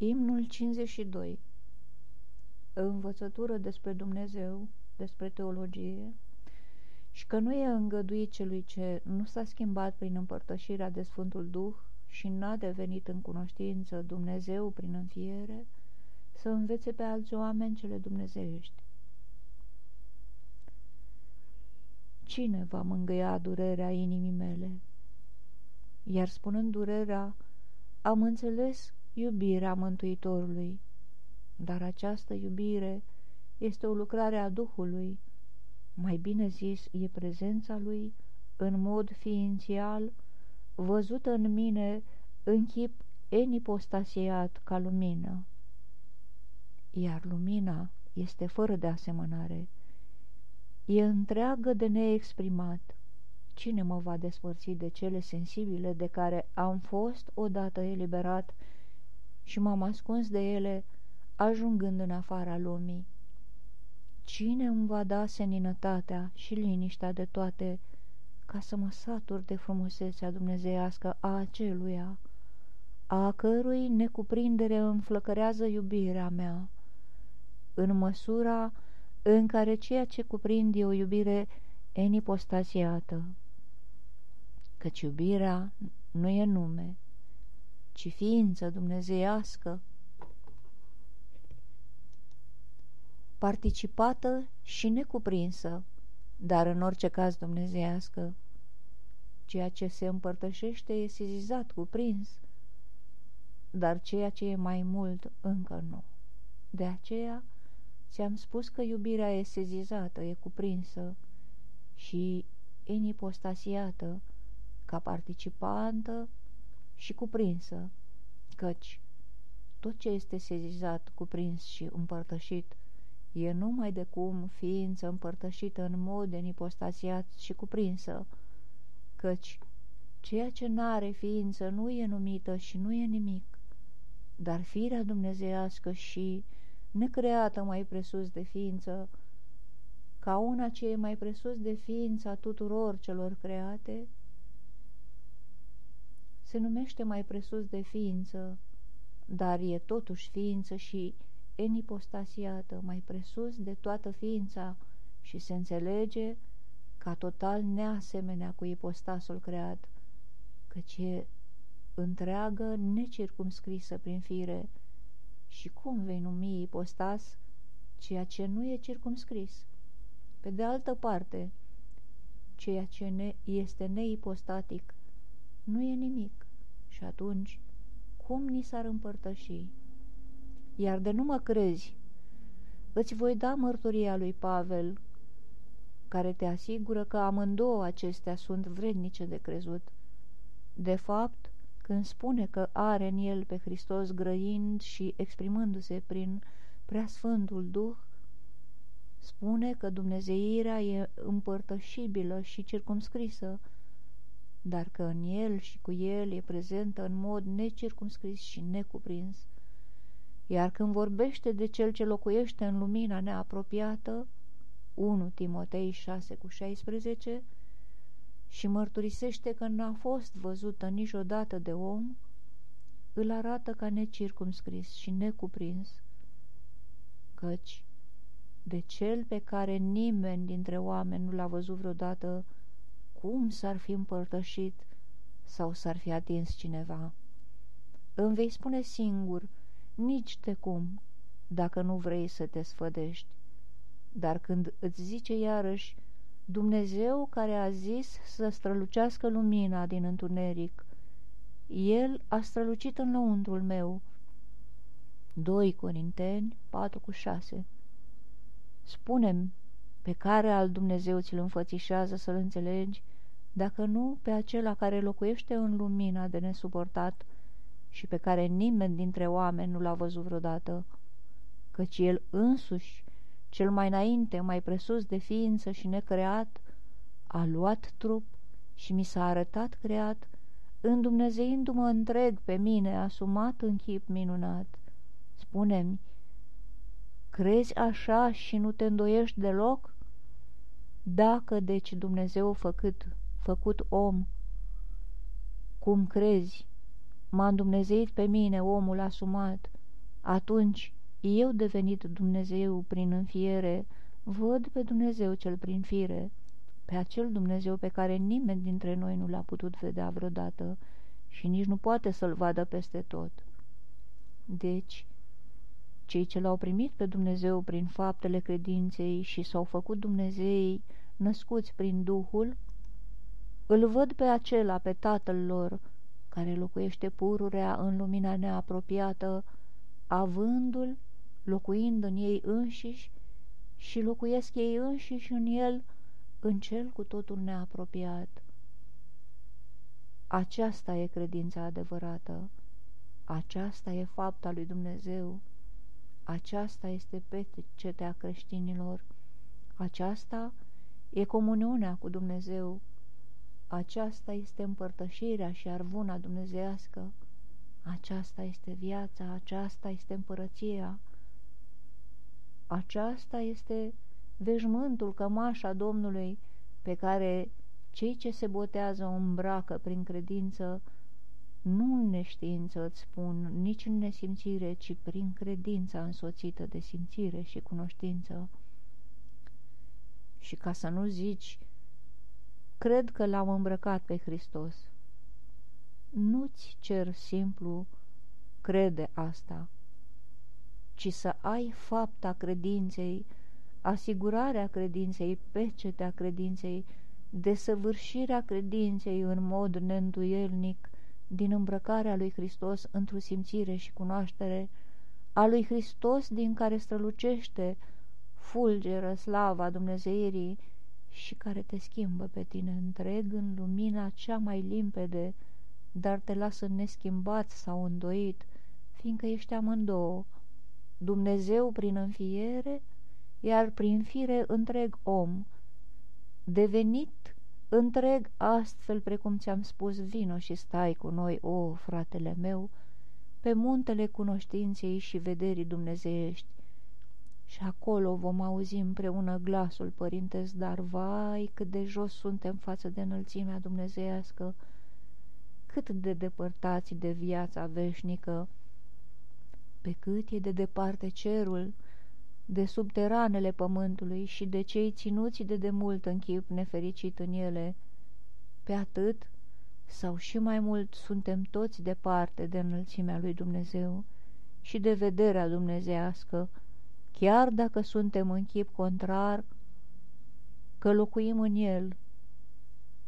Imnul 52 Învățătură despre Dumnezeu, despre teologie și că nu e îngăduit celui ce nu s-a schimbat prin împărtășirea de Sfântul Duh și n-a devenit în cunoștință Dumnezeu prin înfiere, să învețe pe alți oameni cele dumnezeiești. Cine va mângâia durerea inimii mele? Iar spunând durerea, am înțeles iubirea Mântuitorului, dar această iubire este o lucrare a Duhului, mai bine zis, e prezența Lui în mod ființial, văzută în mine în chip enipostasiat ca lumină. Iar lumina este fără de asemănare, e întreagă de neexprimat. Cine mă va despărți de cele sensibile de care am fost odată eliberat și m-am ascuns de ele, ajungând în afara lumii? Cine îmi va da seninătatea și liniștea de toate, ca să mă satur de frumusețea dumnezeiască a aceluia, a cărui necuprindere înflăcărează iubirea mea, în măsura în care ceea ce cuprinde o iubire enipostasiată, căci iubirea nu e nume, ci ființă dumnezeiască, participată și necuprinsă, dar în orice caz dumnezeiască. Ceea ce se împărtășește e sezizat, cuprins, dar ceea ce e mai mult încă nu. De aceea ți-am spus că iubirea e sezizată, e cuprinsă și inipostasiată, ca participantă și cuprinsă, căci tot ce este sezizat, cuprins și împărtășit e numai de cum ființă împărtășită în mod enipostasiat și cuprinsă, căci ceea ce n-are ființă nu e numită și nu e nimic, dar firea dumnezeiască și necreată mai presus de ființă, ca una ce e mai presus de ființa tuturor celor create, se numește mai presus de ființă, dar e totuși ființă și enipostasiată, mai presus de toată ființa și se înțelege ca total neasemenea cu ipostasul creat, căci e întreagă necircumscrisă prin fire. Și cum vei numi ipostas ceea ce nu e circumscris? Pe de altă parte, ceea ce ne este neipostatic nu e nimic și atunci cum ni s-ar împărtăși? iar de nu mă crezi, îți voi da mărturia lui Pavel, care te asigură că amândouă acestea sunt vrednice de crezut. De fapt, când spune că are în el pe Hristos grăind și exprimându-se prin preasfântul Duh, spune că dumnezeirea e împărtășibilă și circumscrisă, dar că în el și cu el e prezentă în mod necircumscris și necuprins. Iar când vorbește de cel ce locuiește în lumina neapropiată, 1 Timotei 6 cu 16, și mărturisește că n-a fost văzută niciodată de om, îl arată ca necircumscris și necuprins, căci de cel pe care nimeni dintre oameni nu l-a văzut vreodată, cum s-ar fi împărtășit sau s-ar fi atins cineva? Îmi vei spune singur nici de cum, dacă nu vrei să te sfădești. Dar când îți zice iarăși, Dumnezeu care a zis să strălucească lumina din întuneric, El a strălucit în lăuntrul meu. 2 Corinteni 4 cu 6 Spunem pe care al Dumnezeu ți-l înfățișează să-l înțelegi, dacă nu pe acela care locuiește în lumina de nesuportat, și pe care nimeni dintre oameni nu l-a văzut vreodată, căci el însuși, cel mai înainte, mai presus de ființă și necreat, a luat trup și mi s-a arătat creat, îndumnezeindu-mă întreg pe mine, asumat în chip minunat. Spune-mi, crezi așa și nu te îndoiești deloc? Dacă, deci, Dumnezeu făcut, făcut om, cum crezi, M-a îndumnezeit pe mine omul asumat atunci eu devenit Dumnezeu prin înfiere, văd pe Dumnezeu cel prin fire, pe acel Dumnezeu pe care nimeni dintre noi nu l-a putut vedea vreodată și nici nu poate să-l vadă peste tot. Deci, cei ce l-au primit pe Dumnezeu prin faptele credinței și s-au făcut Dumnezei născuți prin Duhul, îl văd pe acela, pe Tatăl lor, care locuiește pururea în lumina neapropiată, avându-l, locuind în ei înșiși și locuiesc ei înșiși în el, în cel cu totul neapropiat. Aceasta e credința adevărată, aceasta e fapta lui Dumnezeu, aceasta este pecetea creștinilor, aceasta e comuniunea cu Dumnezeu, aceasta este împărtășirea și arvuna dumnezească, aceasta este viața, aceasta este împărăția, aceasta este veșmântul, cămașa Domnului, pe care cei ce se botează o îmbracă prin credință, nu în neștiință îți spun, nici în nesimțire, ci prin credința însoțită de simțire și cunoștință. Și ca să nu zici, cred că l-am îmbrăcat pe Hristos. Nu-ți cer simplu crede asta, ci să ai fapta credinței, asigurarea credinței, pecetea credinței, desăvârșirea credinței în mod neîntuielnic din îmbrăcarea lui Hristos într-o simțire și cunoaștere, a lui Hristos din care strălucește, fulgeră slava Dumnezeirii și care te schimbă pe tine întreg în lumina cea mai limpede, dar te lasă neschimbat sau îndoit, fiindcă ești amândouă, Dumnezeu prin înfiere, iar prin fire întreg om, devenit întreg astfel precum ți-am spus, vino și stai cu noi, o, fratele meu, pe muntele cunoștinței și vederii dumnezeiești. Și acolo vom auzi împreună glasul părintesc, dar vai cât de jos suntem față de înălțimea dumnezeiască, cât de depărtați de viața veșnică, pe cât e de departe cerul, de subteranele pământului și de cei ținuți de demult în chip nefericit în ele. Pe atât, sau și mai mult, suntem toți departe de înălțimea lui Dumnezeu și de vederea dumnezească, chiar dacă suntem în chip contrar, că locuim în el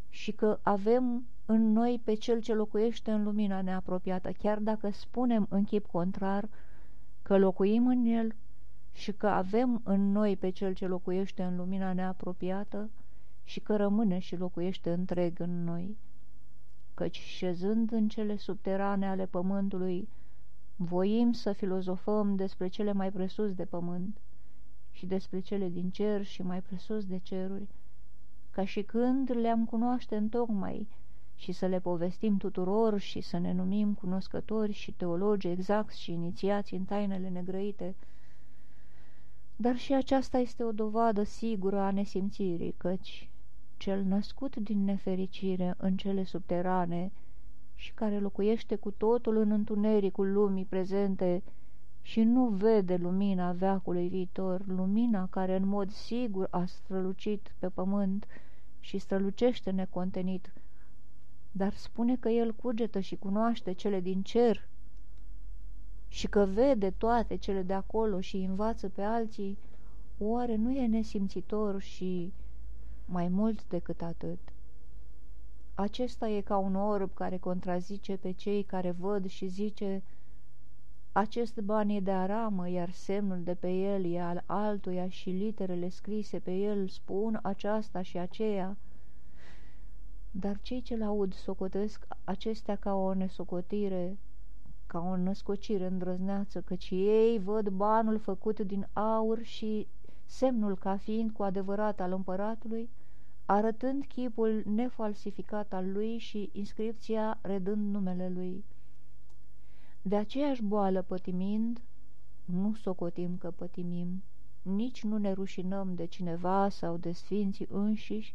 și că avem în noi pe cel ce locuiește în lumina neapropiată, chiar dacă spunem în chip contrar că locuim în el și că avem în noi pe cel ce locuiește în lumina neapropiată și că rămâne și locuiește întreg în noi. Căci șezând în cele subterane ale pământului, voim să filozofăm despre cele mai presus de pământ și despre cele din cer și mai presus de ceruri, ca și când le-am cunoaște întocmai și să le povestim tuturor și să ne numim cunoscători și teologi exacti și inițiați în tainele negrăite, dar și aceasta este o dovadă sigură a nesimțirii, căci cel născut din nefericire în cele subterane și care locuiește cu totul în întunericul lumii prezente și nu vede lumina veacului viitor, lumina care în mod sigur a strălucit pe pământ și strălucește necontenit, dar spune că el cugetă și cunoaște cele din cer și că vede toate cele de acolo și învață pe alții, oare nu e nesimțitor și mai mult decât atât? Acesta e ca un orb care contrazice pe cei care văd și zice acest ban e de aramă, iar semnul de pe el e al altuia și literele scrise pe el spun aceasta și aceea. Dar cei ce-l aud socotesc acestea ca o nesocotire ca o născocire îndrăzneață, căci ei văd banul făcut din aur și semnul ca fiind cu adevărat al împăratului, arătând chipul nefalsificat al lui și inscripția redând numele lui. De aceeași boală pătimind, nu socotim că pătimim, nici nu ne rușinăm de cineva sau de sfinții înșiși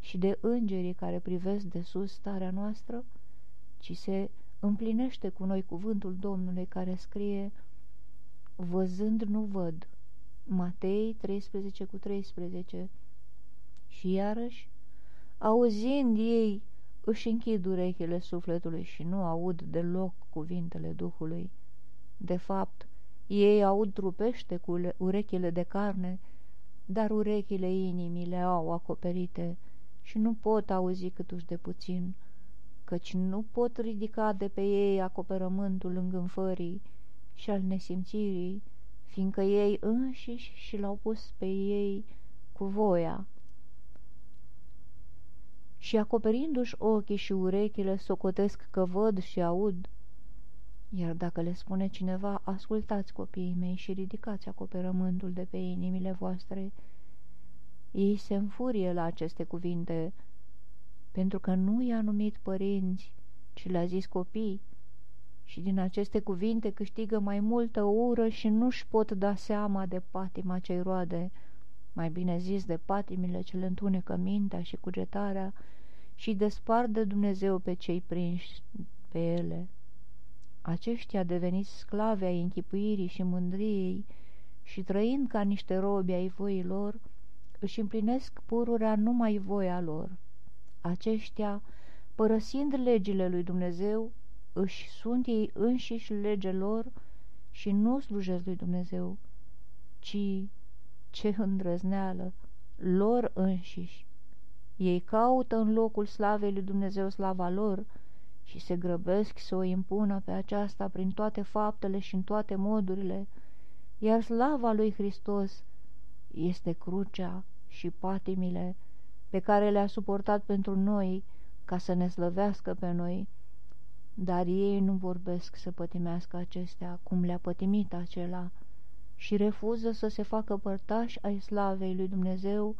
și de îngerii care privesc de sus starea noastră, ci se împlinește cu noi cuvântul Domnului care scrie văzând nu văd. Matei 13 cu 13 Și iarăși, auzind ei, își închid urechile sufletului și nu aud deloc cuvintele Duhului. De fapt, ei aud trupește cu urechile de carne, dar urechile inimii le au acoperite și nu pot auzi câtuși de puțin, căci nu pot ridica de pe ei acoperământul îngânfării și al nesimțirii, fiindcă ei înșiși și l-au pus pe ei cu voia. Și acoperindu-și ochii și urechile, socotesc că văd și aud. Iar dacă le spune cineva, ascultați copiii mei și ridicați acoperământul de pe inimile voastre, ei se înfurie la aceste cuvinte, pentru că nu i-a numit părinți, ci le-a zis copii, și din aceste cuvinte câștigă mai multă ură și nu-și pot da seama de patima ce roade, mai bine zis de patimile ce le întunecă mintea și cugetarea și despart de Dumnezeu pe cei prinși pe ele. Aceștia deveniți sclave ai închipuirii și mândriei și trăind ca niște robi ai voii lor, își împlinesc pururea numai voia lor. Aceștia, părăsind legile lui Dumnezeu, își sunt ei înșiși lege lor și nu slujesc lui Dumnezeu, ci, ce îndrăzneală, lor înșiși. Ei caută în locul slavei lui Dumnezeu slava lor și se grăbesc să o impună pe aceasta prin toate faptele și în toate modurile, iar slava lui Hristos este crucea și patimile pe care le-a suportat pentru noi ca să ne slăvească pe noi, dar ei nu vorbesc să pătimească acestea cum le-a pătimit acela și refuză să se facă părtași ai slavei lui Dumnezeu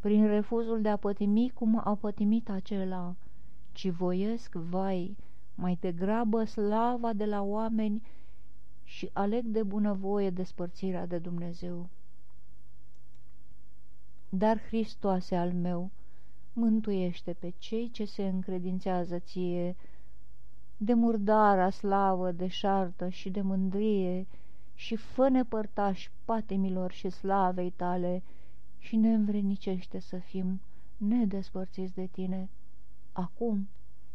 prin refuzul de a pătimi cum a pătimit acela, ci voiesc, vai, mai degrabă slava de la oameni și aleg de bunăvoie despărțirea de Dumnezeu. Dar, Hristoase al meu, mântuiește pe cei ce se încredințează ție, de murdara slavă, de șartă și de mândrie, și fă nepărtași patimilor și slavei tale și ne învrenicește să fim nedespărțiți de tine, acum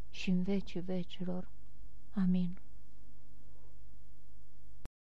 și în vecii vecilor. Amin.